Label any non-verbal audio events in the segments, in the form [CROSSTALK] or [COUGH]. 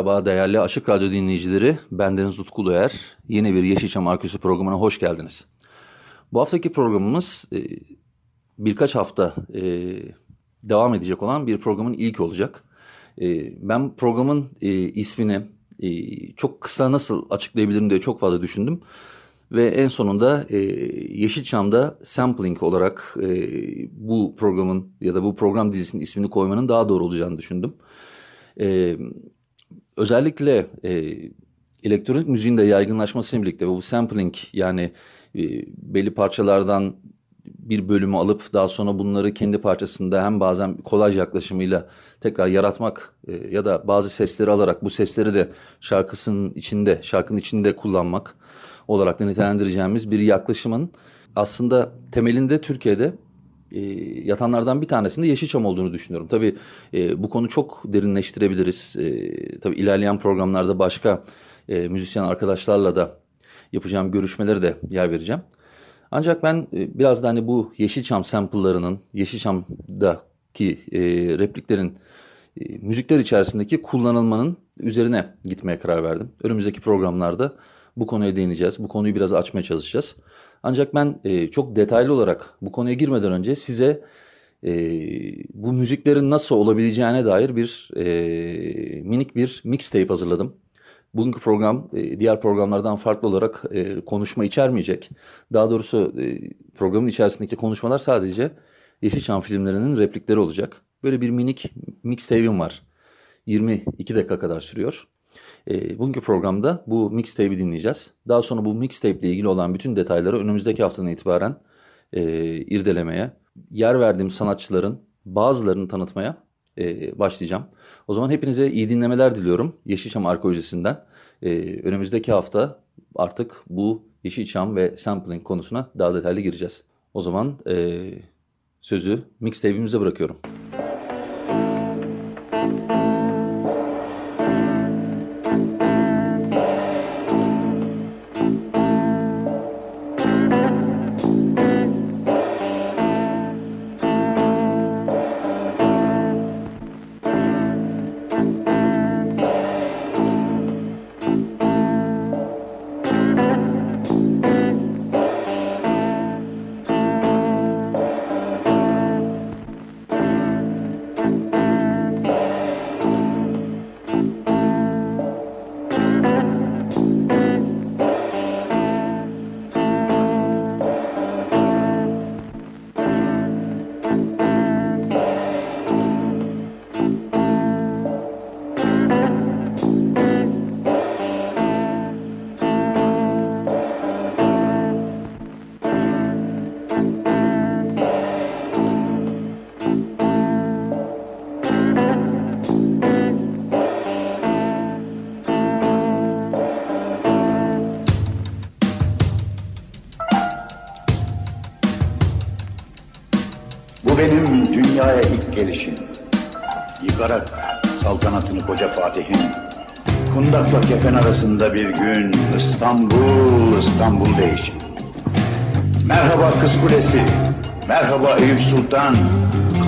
Merhaba değerli Açık Radyo dinleyicileri. Bendeniz Utku Uluer. Yeni bir Yeşilçam Arküsü programına hoş geldiniz. Bu haftaki programımız e, birkaç hafta e, devam edecek olan bir programın ilk olacak. E, ben programın ismini çok kısa nasıl açıklayabilirim diye çok fazla düşündüm. Ve en sonunda Yeşilçam'da sampling olarak bu programın ya da bu program dizisinin ismini koymanın daha doğru olacağını düşündüm. Özellikle elektronik müziğin de yaygınlaşmasıyla birlikte bu sampling yani e, belli parçalardan bir bölümü alıp daha sonra bunları kendi parçasında hem bazen kolaj yaklaşımıyla tekrar yaratmak e, ya da bazı sesleri alarak bu sesleri de şarkısının içinde, şarkının içinde kullanmak olarak da nitelendireceğimiz bir yaklaşımın aslında temelinde Türkiye'de e, yatanlardan bir tanesinde Yeşilçam olduğunu düşünüyorum. Tabii e, bu konu çok derinleştirebiliriz. E, tabii ilerleyen programlarda başka e, müzisyen arkadaşlarla da yapacağım görüşmelere de yer vereceğim. Ancak ben e, biraz da hani bu Yeşilçam sample'larının, Yeşilçam'daki e, repliklerin e, müzikler içerisindeki kullanılmanın üzerine gitmeye karar verdim. Önümüzdeki programlarda bu konuya değineceğiz. Bu konuyu biraz açmaya çalışacağız. Ancak ben e, çok detaylı olarak bu konuya girmeden önce size e, bu müziklerin nasıl olabileceğine dair bir e, minik bir mixtape hazırladım. Bugünkü program e, diğer programlardan farklı olarak e, konuşma içermeyecek. Daha doğrusu e, programın içerisindeki konuşmalar sadece Yeşilçam filmlerinin replikleri olacak. Böyle bir minik mixtape'im var. 22 dakika kadar sürüyor. Bugünkü programda bu mixtape'i dinleyeceğiz. Daha sonra bu mixtape ile ilgili olan bütün detayları önümüzdeki haftadan itibaren irdelemeye, yer verdiğim sanatçıların bazılarını tanıtmaya e, başlayacağım. O zaman hepinize iyi dinlemeler diliyorum Yeşilçam Arkeolojisi'nden. E, önümüzdeki hafta artık bu Yeşilçam ve sampling konusuna daha detaylı gireceğiz. O zaman e, sözü mixtape'imize bırakıyorum. Arasında bir gün İstanbul, İstanbul değişin. Merhaba Kız Kulesi, merhaba Eyüp Sultan,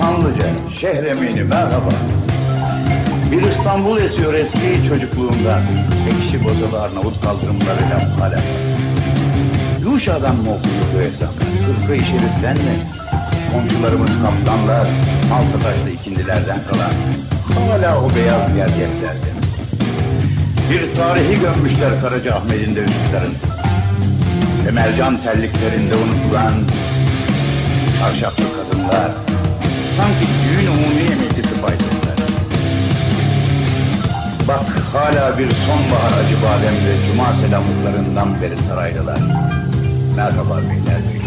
Kanlıca, Şehremini merhaba. Bir İstanbul esiyor eski çocukluğumdan. Ekşi bozalı Arnavut kaldırımlarıyla hala. Yuşa'dan mı okuyor bu ezanlar? Kırkı-i Şerif'ten mi? Komşularımız kaptanlar, altı taşlı ikindilerden kalan hala o beyaz gergeklerde. Bir tarihi gömmüşler Karaca Ahmet'in de Üsküdar'ın. Ve mercan telliklerinde unutulan çarşaflı kadınlar. Sanki düğün umumi meclisi paylaştılar. Bak hala bir sonbahar acı bademde cuma selamlıklarından beri saraydılar. Merhaba beyler bey.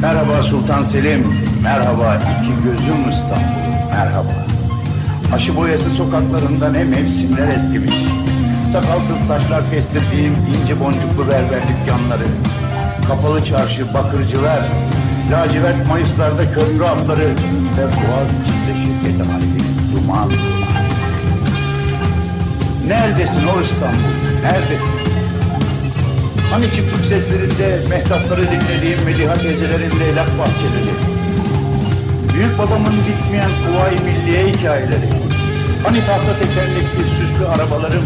Merhaba Sultan Selim, merhaba iki gözüm İstanbul, merhaba. Aşı boyası sokaklarında ne mevsimler eskimiş. Sakalsız saçlar kestirdiğim ince boncuklu berber dükkanları. Kapalı çarşı, bakırcılar, lacivert Mayıslarda köprü atları ve boğaz içinde şirket halinde duman duman. Neredesin o İstanbul, neredesin? Hani çıktık seslerinde mehtapları dinlediğim Mediha teyzelerin leylak bahçeleri. Büyük babamın bitmeyen Kuvayi Milliye hikayeleri. Hani tahta tekerlekli süslü arabalarım.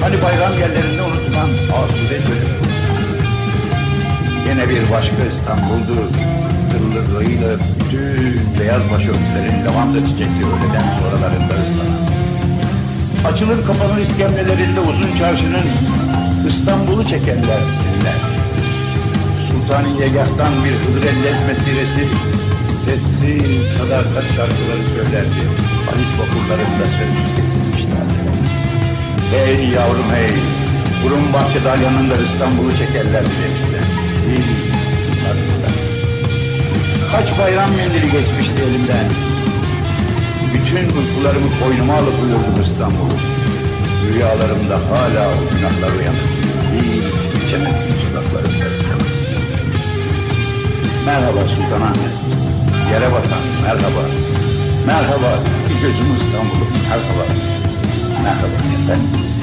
Hani bayram yerlerinde unutulan asude bölüm. Yine bir başka İstanbul'du. Kırılırlığıyla bütün beyaz başörtülerin lavanta çiçekli öğleden sonralarında ıslanan. Açılır kapanır iskemlelerinde uzun çarşının İstanbul'u çekenler dinler. Sultaniye'gahtan bir Hıdır Ellez mesiresi sessiz sadakat şarkıları söylerdi. Haliç vapurlarında sözsüz kesilmişlerdi. Hey yavrum hey, Burun bahçe dalyanınlar İstanbul'u çekerlerdi demişler. İyi, sarıklar. Kaç bayram mendili geçmişti elimden. Bütün uykularımı koynuma alıp uyurdum İstanbul'u. Rüyalarımda hala o günahlar uyanır. Hiç geçemedim sokaklarında İstanbul. Merhaba Sultan Ahmet. Yere batan merhaba. Merhaba iki gözüm İstanbul'um merhaba. Merhaba efendim.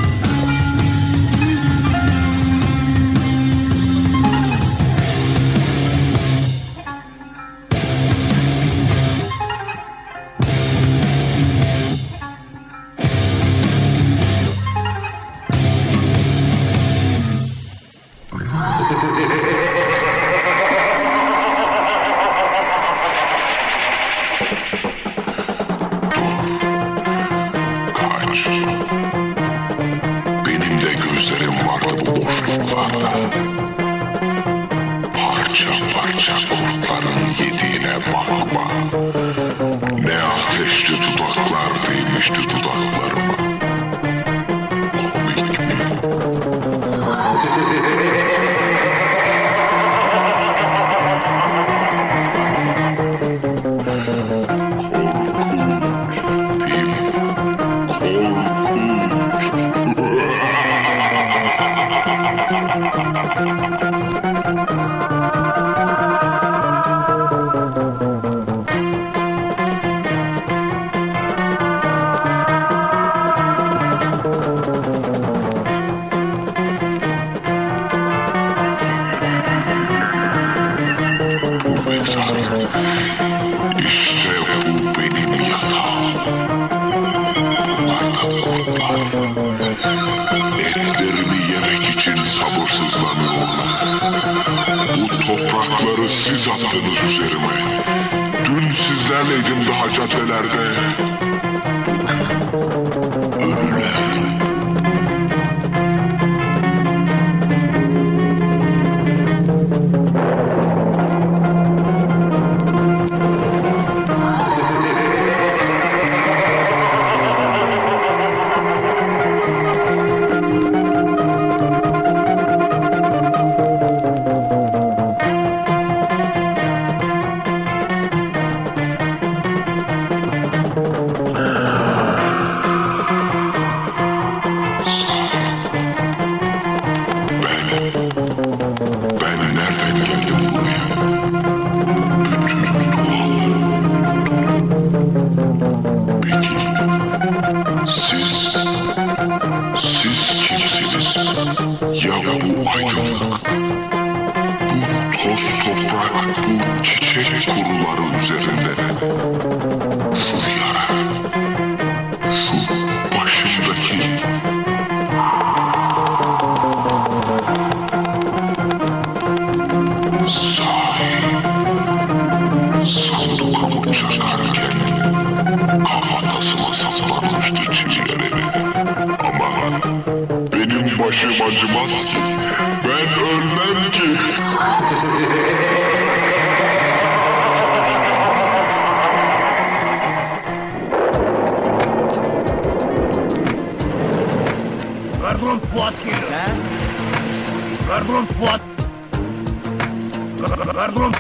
Kimsiniz? Ya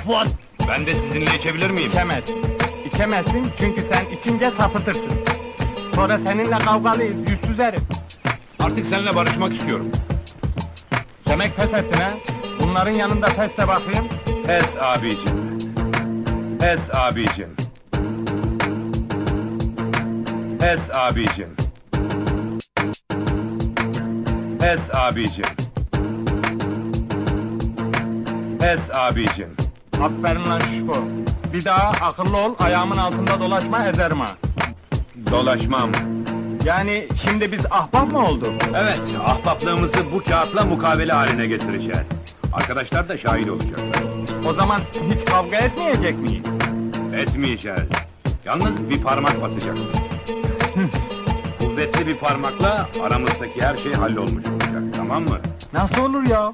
Fuat. Ben de sizinle içebilir miyim? İçemezsin. İçemezsin çünkü sen içince sapıtırsın. Sonra seninle kavgalıyız yüzsüz herif. Artık seninle barışmak istiyorum. Demek pes ettin ha? Bunların yanında pes de bakayım. Pes abicim. Pes abicim. Pes abicim. Pes abicim. Pes abicim. Aferin lan şişko. Bir daha akıllı ol ayağımın altında dolaşma ezerim ha. Dolaşmam. Yani şimdi biz ahbap mı olduk? Evet, ahbaplığımızı bu kağıtla mukavele haline getireceğiz. Arkadaşlar da şahit olacaklar. O zaman hiç kavga etmeyecek miyiz? Etmeyeceğiz. Yalnız bir parmak basacaksın. Kuvvetli bir parmakla aramızdaki her şey hallolmuş olacak. Tamam mı? Nasıl olur ya?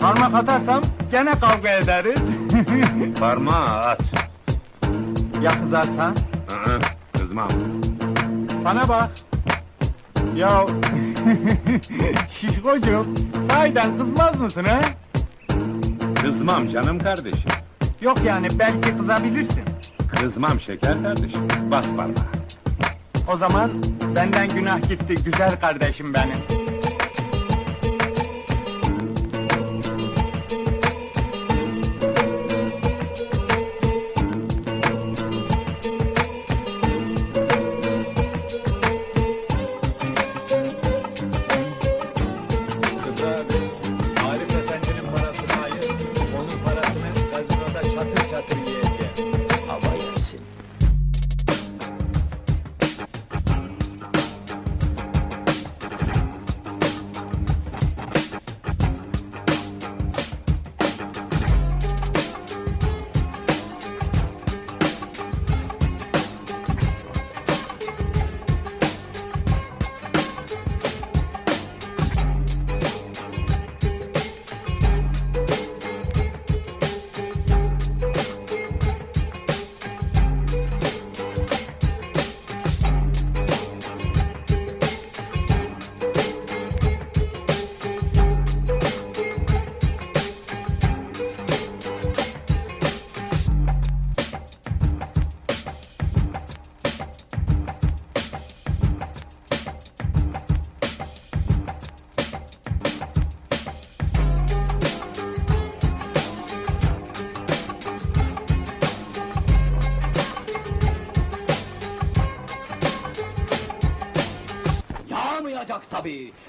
Parmak atarsam gene kavga ederiz. [LAUGHS] Parmağı at. ya kızarsa? Hı hı, Kızmam. Bana bak. Ya [LAUGHS] şişkocuğum sahiden kızmaz mısın ha? Kızmam canım kardeşim. Yok yani belki kızabilirsin. Kızmam şeker kardeşim. Bas parmağı. O zaman benden günah gitti güzel kardeşim benim.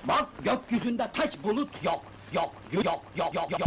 Bak gökyüzünde tek bulut yok. Yok, yok, yok, yok, yok,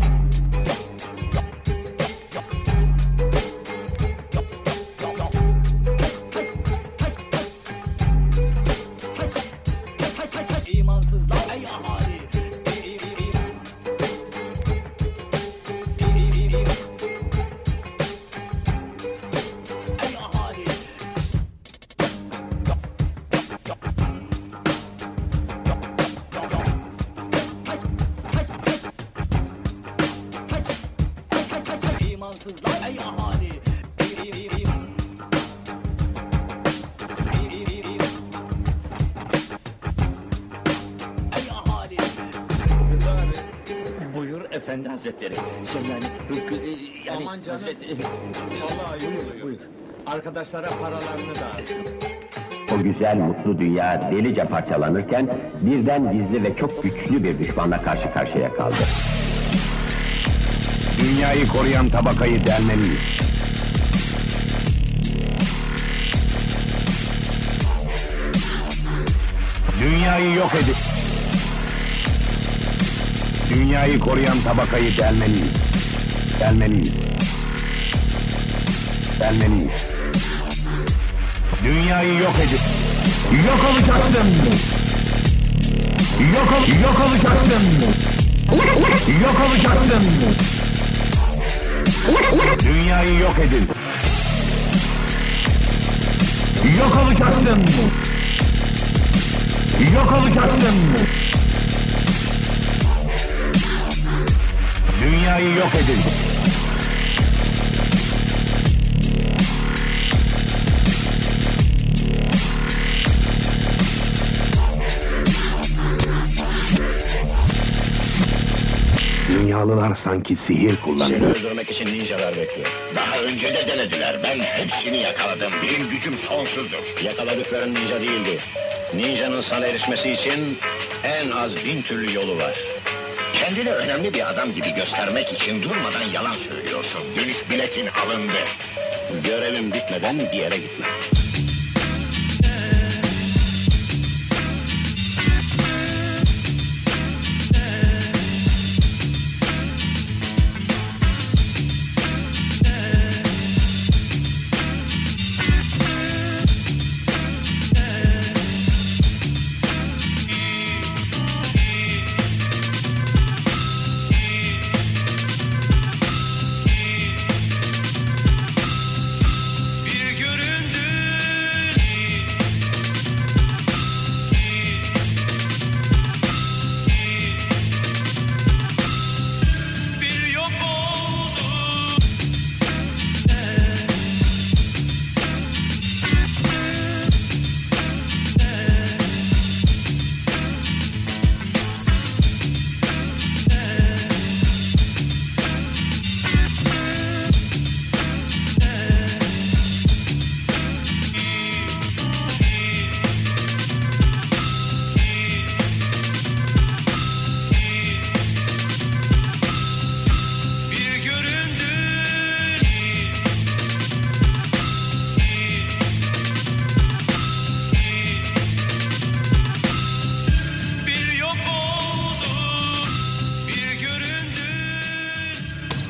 hazretleri. Şey yani, e, yani Aman canım. hazretleri- Vallahi yürü buyur. Arkadaşlara paralarını dağıt. O güzel mutlu dünya delice parçalanırken birden gizli ve çok güçlü bir düşmanla karşı karşıya kaldı. Dünyayı koruyan tabakayı delmeliyiz. Dünyayı yok edip Dünyayı koruyan tabakayı delmeliyiz. Delmeliyiz. Delmeliyiz. Dünyayı yok edip yok olacaksın. Yok ol yok olacaksın. Yok olacaksın. Dünyayı yok edin. Yok olacaksın. Yok olacaksın. Dünyayı yok edin. Dünyalar Zavallılar sanki sihir Seni kullanıyor. öldürmek için ninjalar bekliyor. Daha önce de denediler. Ben hepsini yakaladım. Benim gücüm sonsuzdur. Yakaladıkların ninja değildi. Ninjanın sana erişmesi için en az bin türlü yolu var. Kendini önemli bir adam gibi göstermek için durmadan yalan söylüyorsun. Dönüş biletin alındı. Görevim bitmeden bir yere gitme.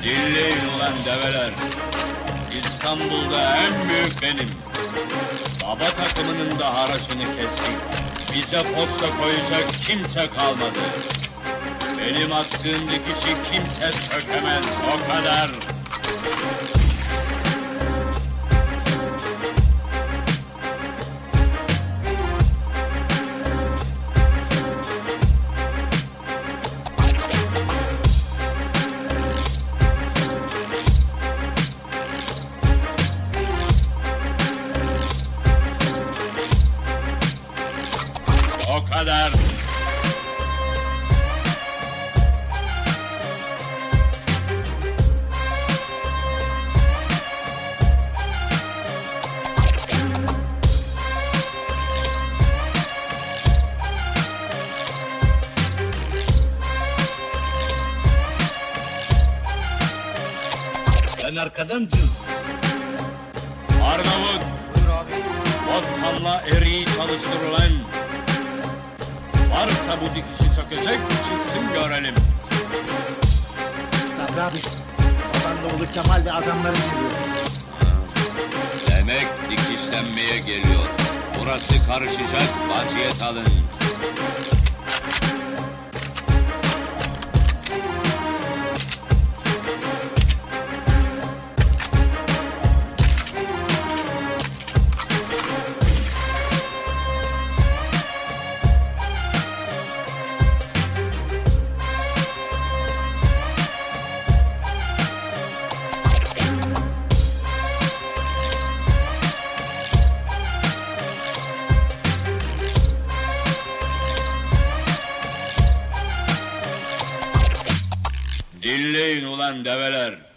Dinleyin ulan develer. İstanbul'da en büyük benim. Baba takımının da haraçını kestik. Bize posta koyacak kimse kalmadı. Benim attığım dikişi kimse sökemez o kadar. Ben arkadan cız Arnavut. Vodkamla eriği çalıştır ulan. Varsa bu dikişi sökecek çıksın görelim. Sabri abi. Babanla oğlu Kemal ve adamları geliyor. Demek dikişlenmeye geliyor. Burası karışacak vaziyet alın. Develer.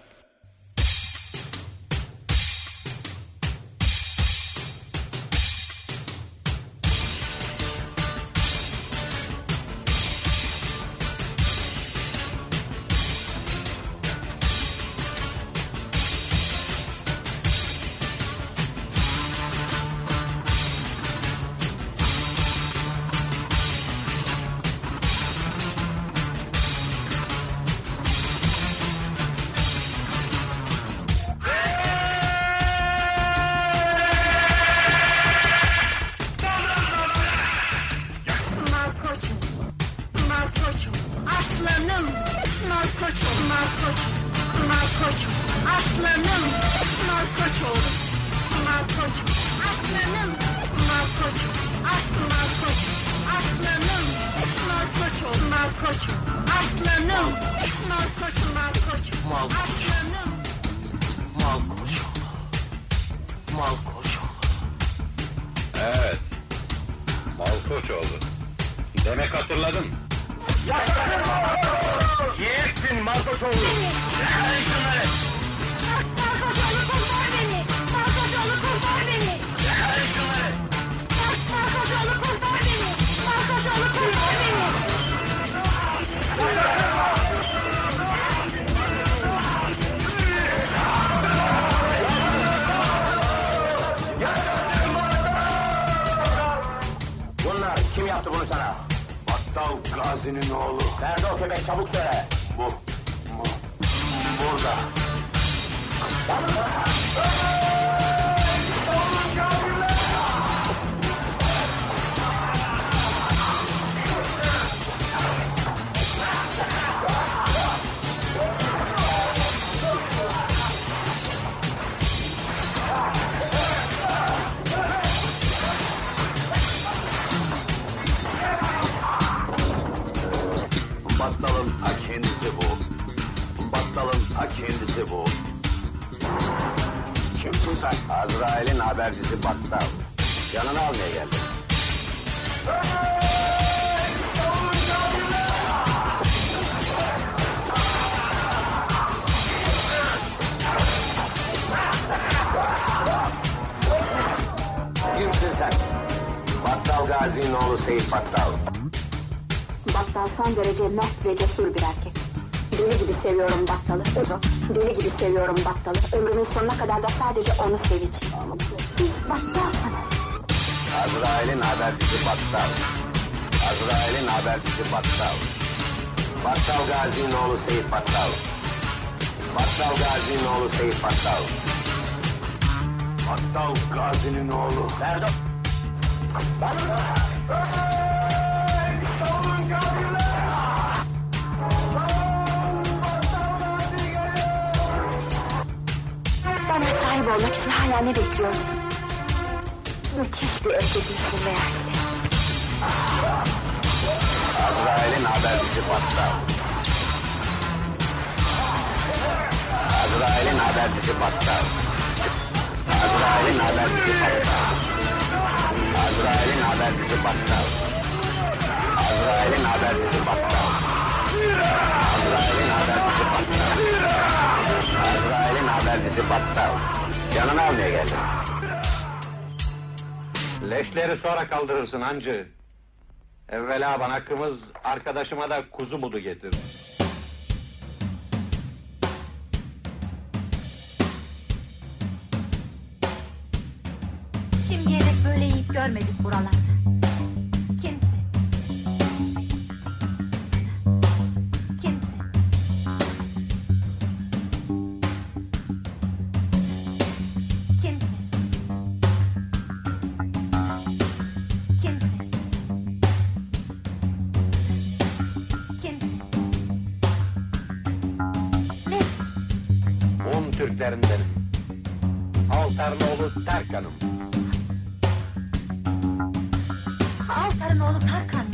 Kendisi bu. Battalın ta kendisi bu. Kimsin sen? Azrail'in habercisi Battal. Yanına almaya geldim. Kimsin sen? Battal Gazi'nin oğlu Seyit Battal. Battal son derece mert ve cesur bir erkek. Deli gibi seviyorum Battal'ı. Deli gibi seviyorum Battal'ı. Ömrümün sonuna kadar da sadece onu seveceğim. Siz Battal'sınız. Azrail'in habercisi Battal. Azrail'in habercisi Battal. Battal Gazi'nin oğlu Seyit Battal. Battal Gazi'nin oğlu Seyit Battal. Battal Gazi'nin oğlu. Nerede? Bana sahip olmak için hala ne bekliyorsun? Müthiş bir öteki meğerse. Azrail'in habercisi Battal. Azrail'in habercisi Battal. Azrail'in habercisi Battal. Azrail'in habercisi Battal. Azrail'in habercisi Battal. Azrail'in habercisi Battal. Azrail'in habercisi Battal. Yanına almaya geldim. Leşleri sonra kaldırırsın hancı. Evvela bana kımız, arkadaşıma da kuzu budu getir. Şimdiye böyle yiyip görmedik buralarda. Altar'ın oğlu Tarkan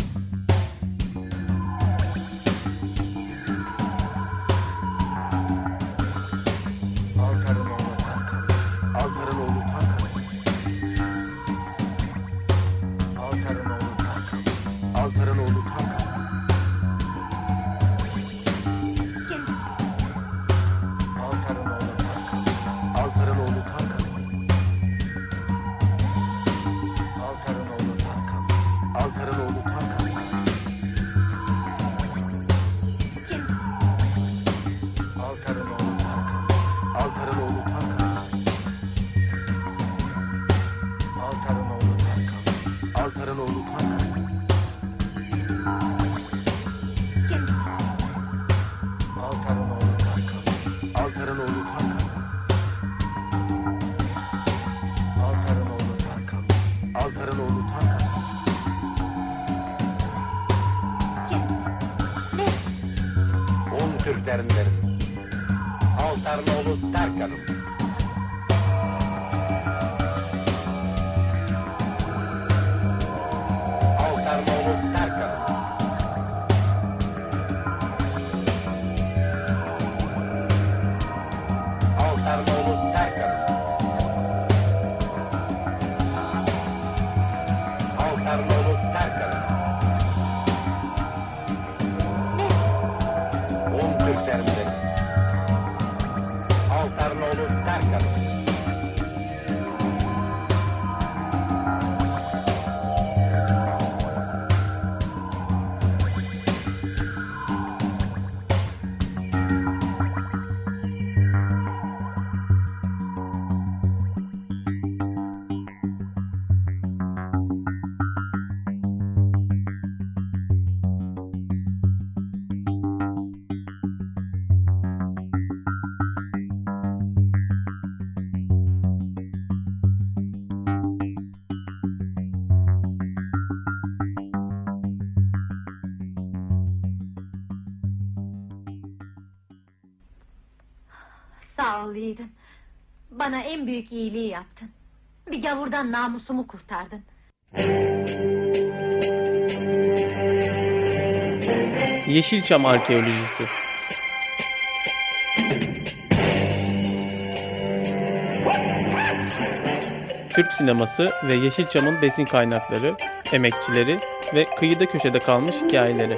Altar'ın oğlu Tarkan. Altar'ın oğlu Tarkan. Altar'ın oğlu Tarkan. Ne? Un Türklerindenim. Altar'ın oğlu Tarkan'ım. Yiğidim. Bana en büyük iyiliği yaptın. Bir gavurdan namusumu kurtardın. Yeşilçam arkeolojisi. Türk sineması ve Yeşilçam'ın besin kaynakları, emekçileri ve kıyıda köşede kalmış hikayeleri.